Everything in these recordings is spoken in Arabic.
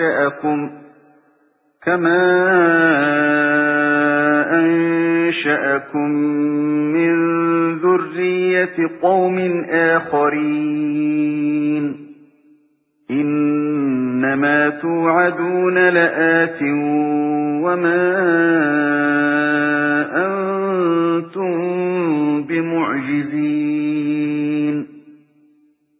أَنشَأَكُم كَمَا أَنشَأَكُم مِّن ذُرِّيَّةِ قَوْمٍ آخَرِينَ. إِنَّمَا تُوعَدُونَ لَآتٍ وَمَا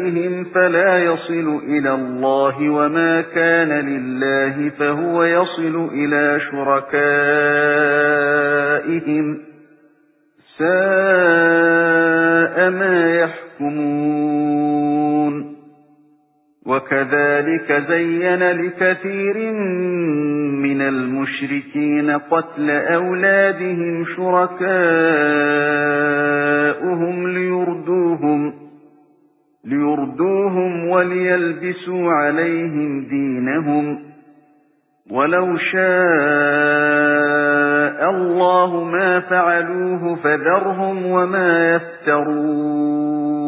لِشُرَكَائِهِمْ فَلَا يَصِلُ إِلَى اللَّهِ وَمَا كَانَ لِلَّهِ فَهُوَ يَصِلُ إِلَى شُرَكَائِهِمْ سَاءَ مَا يَحْكُمُونَ وَكَذَلِكَ زَيَّنَ لِكَثِيرٍ مِنَ الْمُشْرِكِينَ قَتْلَ أَوْلَادِهِمْ شُرَكَاؤُهُمْ لِيُرْدُوهُمْ وَلِيَلْبِسُوا عَلَيْهِمْ دِينَهُمْ وَلَوْ شَاءَ اللَّهُ مَا فَعَلُوهُ فَذَرْهُمْ وَمَا يَفْتَرُونَ